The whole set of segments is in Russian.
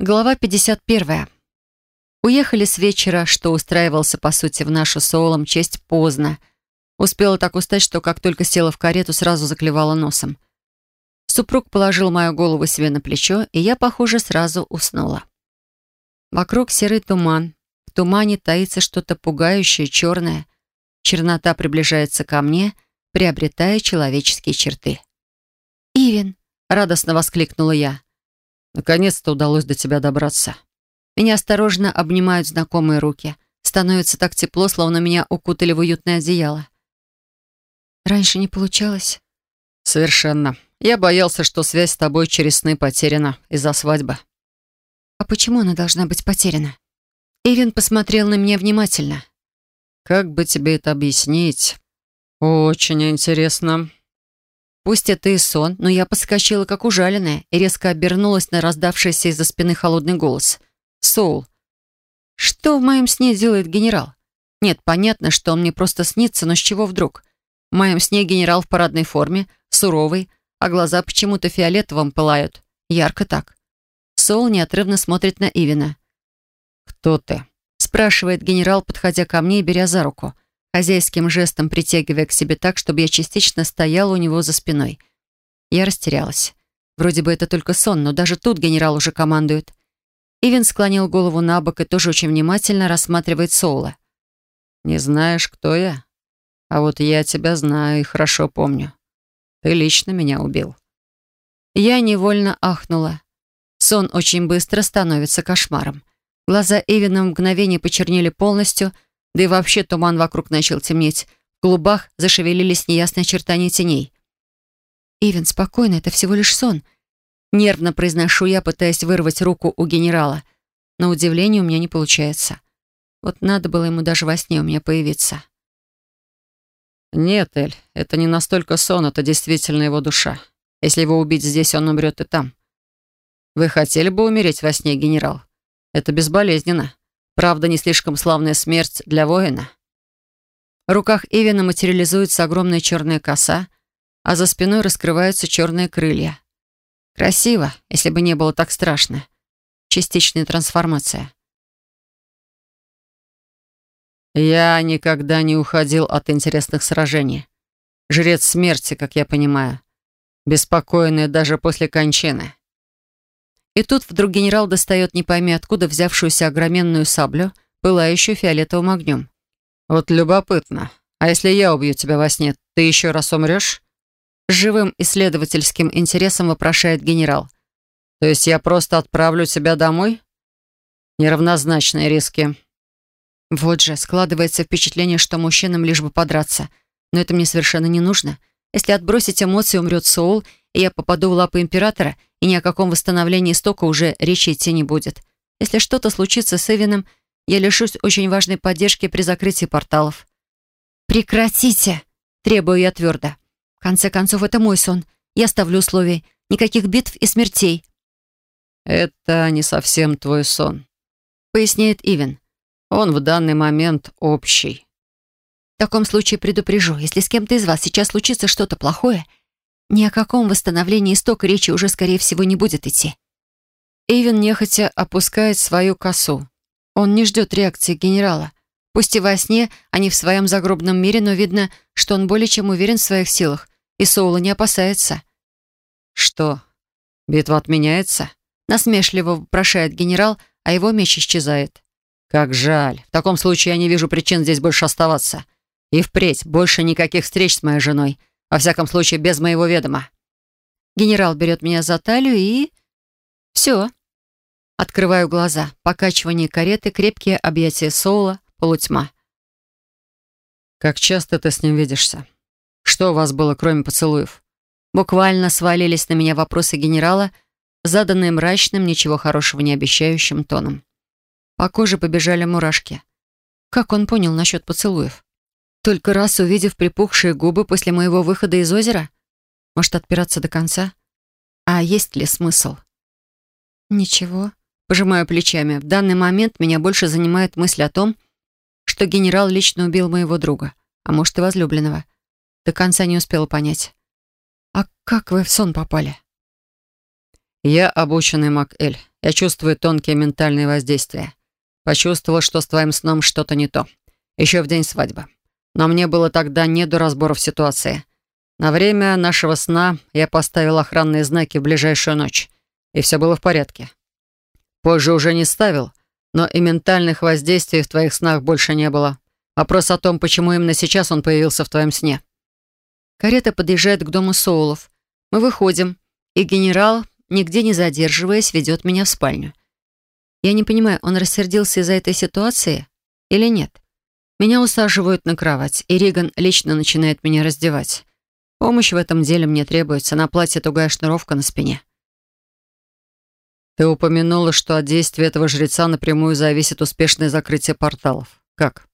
Глава 51. Уехали с вечера, что устраивался, по сути, в нашу с Оулом честь поздно. Успела так устать, что как только села в карету, сразу заклевала носом. Супруг положил мою голову себе на плечо, и я, похоже, сразу уснула. Вокруг серый туман. В тумане таится что-то пугающее, черное. Чернота приближается ко мне, приобретая человеческие черты. «Ивен!» — радостно воскликнула я. Наконец-то удалось до тебя добраться. Меня осторожно обнимают знакомые руки. Становится так тепло, словно меня укутали в уютное одеяло. Раньше не получалось? Совершенно. Я боялся, что связь с тобой через сны потеряна из-за свадьбы. А почему она должна быть потеряна? Ирин посмотрел на меня внимательно. Как бы тебе это объяснить? Очень интересно. Пусть это и сон, но я подскочила, как ужаленная, и резко обернулась на раздавшийся из-за спины холодный голос. «Соул, что в моем сне делает генерал? Нет, понятно, что он мне просто снится, но с чего вдруг? В моем сне генерал в парадной форме, суровый, а глаза почему-то фиолетовым пылают. Ярко так. Соул неотрывно смотрит на Ивина. «Кто ты?» спрашивает генерал, подходя ко мне и беря за руку хозяйским жестом притягивая к себе так, чтобы я частично стояла у него за спиной. Я растерялась. Вроде бы это только сон, но даже тут генерал уже командует. Ивен склонил голову на бок и тоже очень внимательно рассматривает Соула. «Не знаешь, кто я? А вот я тебя знаю и хорошо помню. Ты лично меня убил». Я невольно ахнула. Сон очень быстро становится кошмаром. Глаза Эвина в мгновение почернели полностью — да и вообще туман вокруг начал темнеть. В клубах зашевелились неясные очертания теней. «Ивен, спокойно, это всего лишь сон». Нервно произношу я, пытаясь вырвать руку у генерала. Но удивление у меня не получается. Вот надо было ему даже во сне у меня появиться. «Нет, Эль, это не настолько сон, это действительно его душа. Если его убить здесь, он умрет и там. Вы хотели бы умереть во сне, генерал? Это безболезненно. Правда, не слишком славная смерть для воина. В руках Ивина материализуется огромная черная коса, а за спиной раскрываются черные крылья. Красиво, если бы не было так страшно. Частичная трансформация. Я никогда не уходил от интересных сражений. Жрец смерти, как я понимаю. Беспокойный даже после кончины. И тут вдруг генерал достает не пойми откуда взявшуюся огроменную саблю, пылающую фиолетовым огнем. «Вот любопытно. А если я убью тебя во сне, ты еще раз умрешь?» Живым исследовательским интересом вопрошает генерал. «То есть я просто отправлю тебя домой?» «Неравнозначные риски». Вот же, складывается впечатление, что мужчинам лишь бы подраться. Но это мне совершенно не нужно. Если отбросить эмоции, умрет Соул, и я попаду в лапы императора, и ни о каком восстановлении стока уже речи идти не будет. Если что-то случится с Эвином, я лишусь очень важной поддержки при закрытии порталов. «Прекратите!» — требую я твердо. В конце концов, это мой сон. Я ставлю условия. Никаких битв и смертей. «Это не совсем твой сон», — поясняет Ивен. «Он в данный момент общий». «В таком случае предупрежу, если с кем-то из вас сейчас случится что-то плохое, ни о каком восстановлении истока речи уже, скорее всего, не будет идти. Эйвен нехотя опускает свою косу. Он не ждет реакции генерала. Пусть и во сне они в своем загробном мире, но видно, что он более чем уверен в своих силах, и Соула не опасается. «Что, битва отменяется?» Насмешливо вопрошает генерал, а его меч исчезает. «Как жаль. В таком случае я не вижу причин здесь больше оставаться. И впредь больше никаких встреч с моей женой. Во всяком случае, без моего ведома. Генерал берет меня за талию и... Все. Открываю глаза. Покачивание кареты, крепкие объятия Соула, полутьма. «Как часто ты с ним видишься? Что у вас было, кроме поцелуев?» Буквально свалились на меня вопросы генерала, заданные мрачным, ничего хорошего не обещающим тоном. По коже побежали мурашки. Как он понял насчет поцелуев? Только раз увидев припухшие губы после моего выхода из озера? Может, отпираться до конца? А есть ли смысл? Ничего. Пожимаю плечами. В данный момент меня больше занимает мысль о том, что генерал лично убил моего друга, а может и возлюбленного. До конца не успела понять. «А как вы в сон попали?» «Я обученный маг Эль. Я чувствую тонкие ментальные воздействия. Почувствовал, что с твоим сном что-то не то. Еще в день свадьбы. Но мне было тогда не до разборов ситуации. На время нашего сна я поставил охранные знаки в ближайшую ночь. И все было в порядке. Позже уже не ставил, но и ментальных воздействий в твоих снах больше не было. Вопрос о том, почему именно сейчас он появился в твоем сне. Карета подъезжает к дому Соулов. Мы выходим, и генерал, нигде не задерживаясь, ведет меня в спальню. Я не понимаю, он рассердился из-за этой ситуации или нет? Меня усаживают на кровать, и Риган лично начинает меня раздевать. Помощь в этом деле мне требуется, на платье тугая шнуровка на спине. Ты упомянула, что от действия этого жреца напрямую зависит успешное закрытие порталов. Как?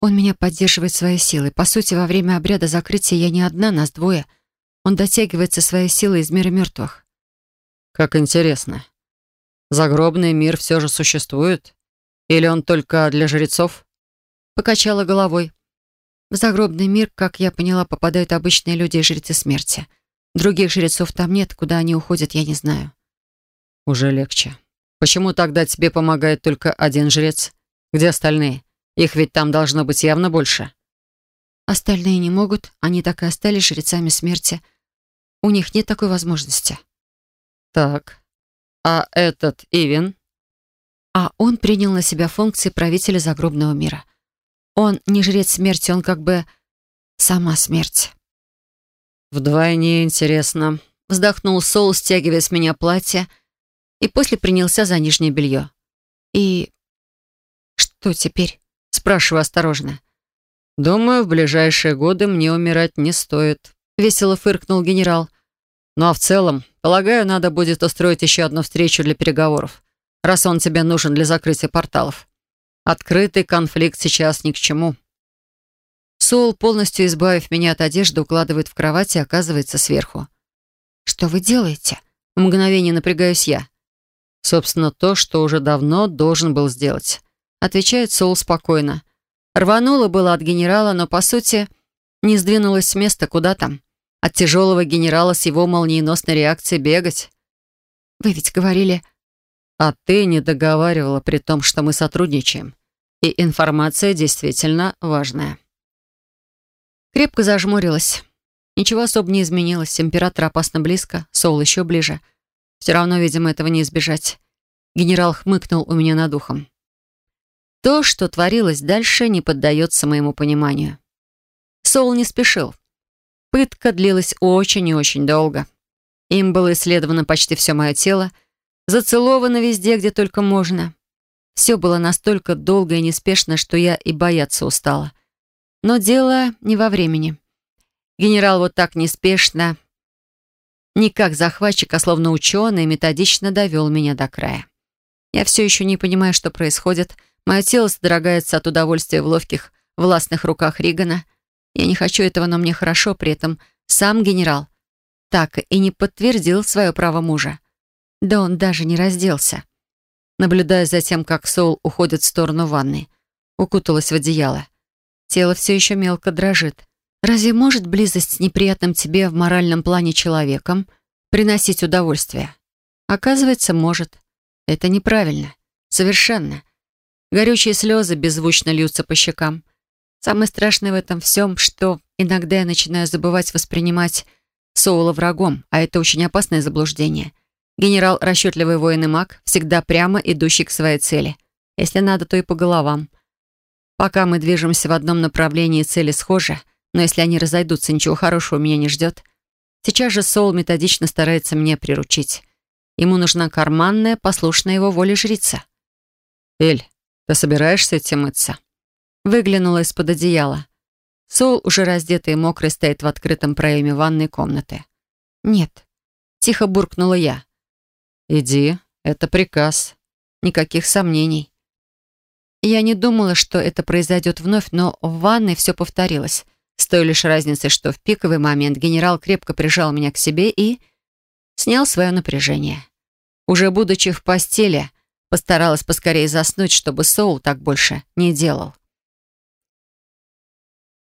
Он меня поддерживает своей силой. По сути, во время обряда закрытия я не одна, нас двое. Он дотягивается своей силой из мира мертвых. Как интересно. Загробный мир все же существует? Или он только для жрецов? Покачала головой. В загробный мир, как я поняла, попадают обычные люди и жрецы смерти. Других жрецов там нет, куда они уходят, я не знаю. Уже легче. Почему тогда тебе помогает только один жрец? Где остальные? Их ведь там должно быть явно больше. Остальные не могут, они так и остались жрецами смерти. У них нет такой возможности. Так, а этот Ивен? А он принял на себя функции правителя загробного мира. Он не жрец смерти, он как бы сама смерть. Вдвойне интересно. Вздохнул Соул, стягивая с меня платье, и после принялся за нижнее белье. «И что теперь?» — спрашиваю осторожно. «Думаю, в ближайшие годы мне умирать не стоит», — весело фыркнул генерал. «Ну а в целом, полагаю, надо будет устроить еще одну встречу для переговоров, раз он тебе нужен для закрытия порталов. Открытый конфликт сейчас ни к чему». Соул, полностью избавив меня от одежды, укладывает в кровать и оказывается сверху. «Что вы делаете?» В мгновение напрягаюсь я. Собственно, то, что уже давно должен был сделать. Отвечает Соул спокойно. Рвануло было от генерала, но, по сути, не сдвинулось с места, куда там. От тяжелого генерала с его молниеносной реакцией бегать. «Вы ведь говорили...» «А ты не договаривала, при том, что мы сотрудничаем. И информация действительно важная». Крепко зажмурилась. Ничего особо не изменилось. Император опасно близко, Соул еще ближе. Все равно, видимо, этого не избежать. Генерал хмыкнул у меня над ухом. То, что творилось дальше, не поддается моему пониманию. Соул не спешил. Пытка длилась очень и очень долго. Им было исследовано почти все мое тело, зацеловано везде, где только можно. Все было настолько долго и неспешно, что я и бояться устала. Но дело не во времени. Генерал вот так неспешно, не как захватчик, а словно ученый, методично довел меня до края. Я все еще не понимаю, что происходит. Мое тело содрогается от удовольствия в ловких, властных руках Ригана. Я не хочу этого, но мне хорошо, при этом сам генерал так и не подтвердил свое право мужа. Да он даже не разделся. Наблюдая за тем, как Соул уходит в сторону ванны, укуталась в одеяло. Тело все еще мелко дрожит. Разве может близость с неприятным тебе в моральном плане человеком приносить удовольствие? Оказывается, может. Это неправильно. Совершенно. Горючие слезы беззвучно льются по щекам. Самое страшное в этом всем, что иногда я начинаю забывать воспринимать Соула врагом, а это очень опасное заблуждение. Генерал, расчетливый воин и маг, всегда прямо идущий к своей цели. Если надо, то и по головам. Пока мы движемся в одном направлении, цели схожи — но если они разойдутся, ничего хорошего меня не ждет. Сейчас же Соул методично старается меня приручить. Ему нужна карманная, послушная его воле жрица. «Эль, ты собираешься идти мыться?» Выглянула из-под одеяла. Соул, уже раздетый и мокрый, стоит в открытом проеме ванной комнаты. «Нет», — тихо буркнула я. «Иди, это приказ. Никаких сомнений». Я не думала, что это произойдет вновь, но в ванной все повторилось — с той лишь разницей, что в пиковый момент генерал крепко прижал меня к себе и снял свое напряжение. Уже будучи в постели, постаралась поскорее заснуть, чтобы Соул так больше не делал.